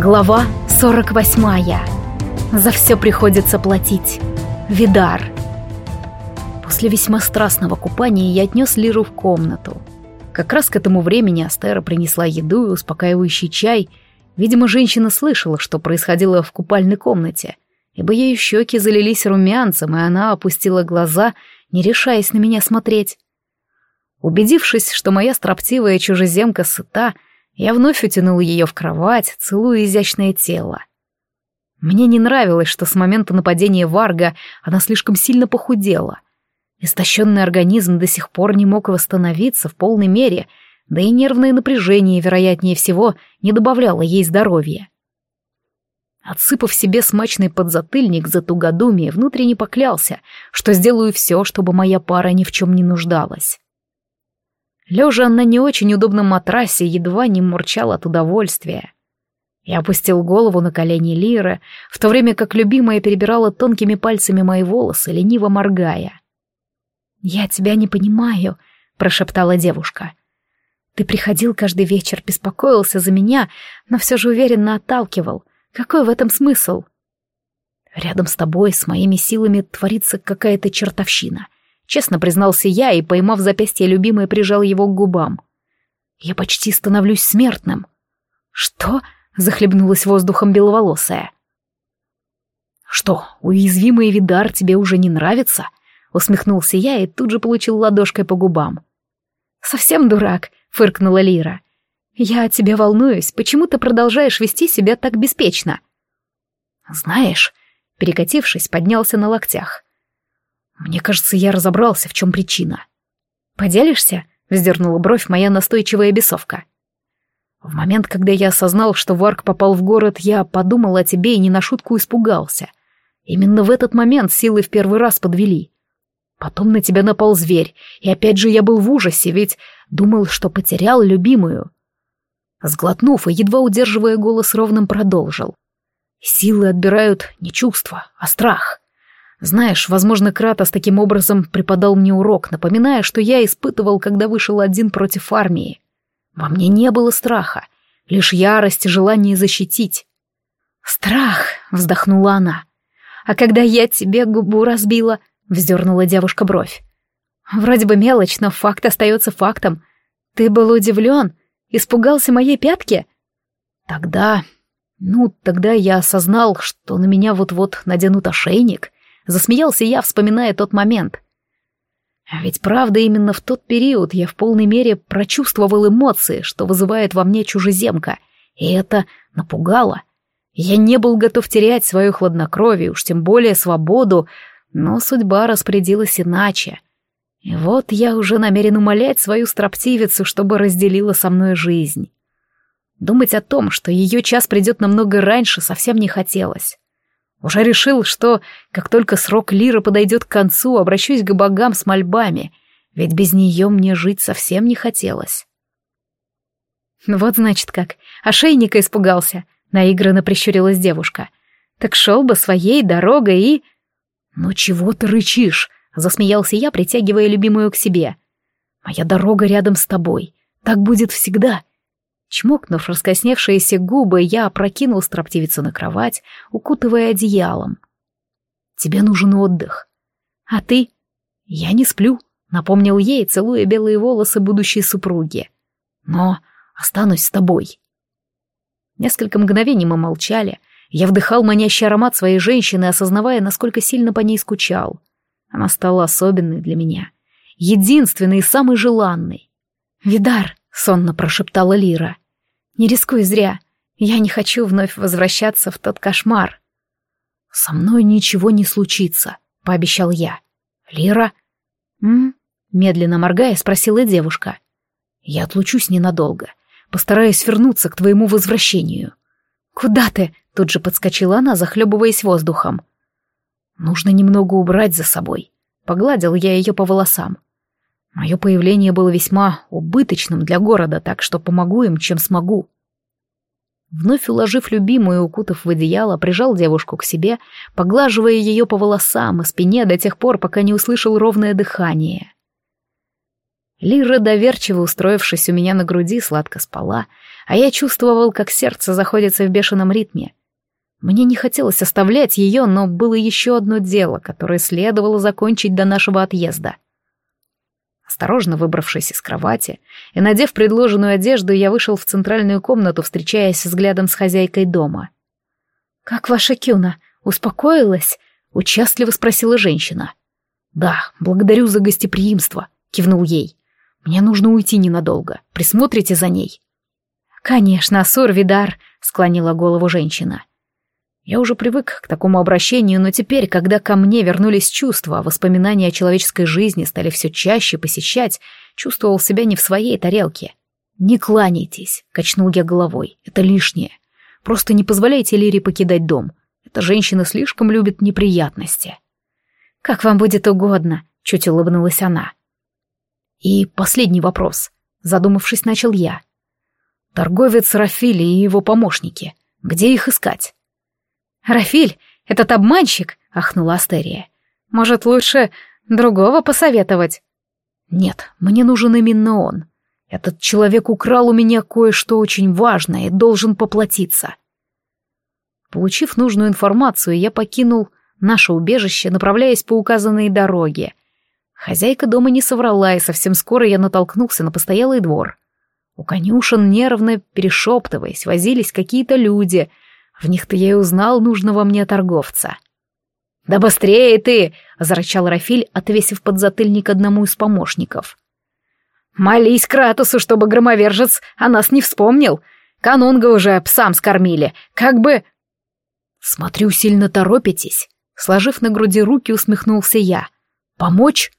Глава 48. За все приходится платить. Видар. После весьма страстного купания я отнес Лиру в комнату. Как раз к этому времени Астера принесла еду и успокаивающий чай. Видимо, женщина слышала, что происходило в купальной комнате, ибо ее щеки залились румянцем, и она опустила глаза, не решаясь на меня смотреть. Убедившись, что моя строптивая чужеземка сыта, я вновь утянул ее в кровать, целуя изящное тело. Мне не нравилось, что с момента нападения Варга она слишком сильно похудела. Истощенный организм до сих пор не мог восстановиться в полной мере, да и нервное напряжение, вероятнее всего, не добавляло ей здоровья. Отсыпав себе смачный подзатыльник за тугодумие, внутренне поклялся, что сделаю все, чтобы моя пара ни в чем не нуждалась. Лежа на не очень удобном матрасе, едва не мурчал от удовольствия. Я опустил голову на колени Лиры, в то время как любимая перебирала тонкими пальцами мои волосы, лениво моргая. «Я тебя не понимаю», — прошептала девушка. «Ты приходил каждый вечер, беспокоился за меня, но все же уверенно отталкивал. Какой в этом смысл?» «Рядом с тобой, с моими силами, творится какая-то чертовщина», Честно признался я и, поймав запястье любимой, прижал его к губам. Я почти становлюсь смертным. Что? Захлебнулась воздухом беловолосая. Что, уязвимый видар тебе уже не нравится? Усмехнулся я и тут же получил ладошкой по губам. Совсем дурак, фыркнула Лира. Я о тебе волнуюсь, почему ты продолжаешь вести себя так беспечно? Знаешь, перекатившись, поднялся на локтях. Мне кажется, я разобрался, в чем причина. «Поделишься?» — вздернула бровь моя настойчивая бесовка. В момент, когда я осознал, что Варк попал в город, я подумал о тебе и не на шутку испугался. Именно в этот момент силы в первый раз подвели. Потом на тебя напал зверь, и опять же я был в ужасе, ведь думал, что потерял любимую. Сглотнув и едва удерживая голос ровным, продолжил. Силы отбирают не чувства, а страх. Знаешь, возможно, Кратос таким образом преподал мне урок, напоминая, что я испытывал, когда вышел один против армии. Во мне не было страха, лишь ярость и желание защитить. «Страх!» — вздохнула она. «А когда я тебе губу разбила?» — вздернула девушка бровь. «Вроде бы мелочь, но факт остается фактом. Ты был удивлен? Испугался моей пятки?» «Тогда... Ну, тогда я осознал, что на меня вот-вот наденут ошейник» Засмеялся я, вспоминая тот момент. А ведь правда, именно в тот период я в полной мере прочувствовал эмоции, что вызывает во мне чужеземка, и это напугало. Я не был готов терять свое хладнокровие, уж тем более свободу, но судьба распорядилась иначе. И вот я уже намерен умолять свою строптивицу, чтобы разделила со мной жизнь. Думать о том, что ее час придет намного раньше, совсем не хотелось. Уже решил, что, как только срок Лиры подойдет к концу, обращусь к богам с мольбами, ведь без нее мне жить совсем не хотелось. «Вот, значит, как. Ошейника испугался», — наигранно прищурилась девушка. «Так шел бы своей дорогой и...» «Ну чего ты рычишь?» — засмеялся я, притягивая любимую к себе. «Моя дорога рядом с тобой. Так будет всегда. Чмокнув раскосневшиеся губы, я опрокинул строптивицу на кровать, укутывая одеялом. «Тебе нужен отдых. А ты?» «Я не сплю», — напомнил ей, целуя белые волосы будущей супруги. «Но останусь с тобой». Несколько мгновений мы молчали. Я вдыхал манящий аромат своей женщины, осознавая, насколько сильно по ней скучал. Она стала особенной для меня. Единственной и самой желанной. «Видар!» Сонно прошептала Лира. «Не рискуй зря. Я не хочу вновь возвращаться в тот кошмар». «Со мной ничего не случится», — пообещал я. «Лира?» «М?» — медленно моргая, спросила девушка. «Я отлучусь ненадолго. Постараюсь вернуться к твоему возвращению». «Куда ты?» — тут же подскочила она, захлебываясь воздухом. «Нужно немного убрать за собой». Погладил я ее по волосам. Мое появление было весьма убыточным для города, так что помогу им, чем смогу. Вновь уложив любимую, укутав в одеяло, прижал девушку к себе, поглаживая ее по волосам и спине до тех пор, пока не услышал ровное дыхание. Лира, доверчиво устроившись у меня на груди, сладко спала, а я чувствовал, как сердце заходится в бешеном ритме. Мне не хотелось оставлять ее, но было еще одно дело, которое следовало закончить до нашего отъезда. Осторожно выбравшись из кровати и надев предложенную одежду, я вышел в центральную комнату, встречаясь взглядом с хозяйкой дома. «Как ваша Кюна? Успокоилась?» — участливо спросила женщина. «Да, благодарю за гостеприимство», — кивнул ей. «Мне нужно уйти ненадолго. Присмотрите за ней». «Конечно, Сурвидар», — склонила голову женщина. Я уже привык к такому обращению, но теперь, когда ко мне вернулись чувства, воспоминания о человеческой жизни стали все чаще посещать, чувствовал себя не в своей тарелке. «Не кланяйтесь», — качнул я головой, — «это лишнее. Просто не позволяйте Лире покидать дом. Эта женщина слишком любит неприятности». «Как вам будет угодно», — чуть улыбнулась она. «И последний вопрос», — задумавшись, начал я. «Торговец Рафили и его помощники. Где их искать?» «Рафиль, этот обманщик!» — ахнула Астерия. «Может, лучше другого посоветовать?» «Нет, мне нужен именно он. Этот человек украл у меня кое-что очень важное и должен поплатиться». Получив нужную информацию, я покинул наше убежище, направляясь по указанной дороге. Хозяйка дома не соврала, и совсем скоро я натолкнулся на постоялый двор. У конюшен, нервно перешептываясь, возились какие-то люди — в них-то я и узнал нужного мне торговца. «Да быстрее ты!» — зарычал Рафиль, отвесив подзатыльник одному из помощников. «Молись Кратосу, чтобы громовержец о нас не вспомнил. Канунга уже псам скормили. Как бы...» «Смотрю, сильно торопитесь», — сложив на груди руки, усмехнулся я. «Помочь?»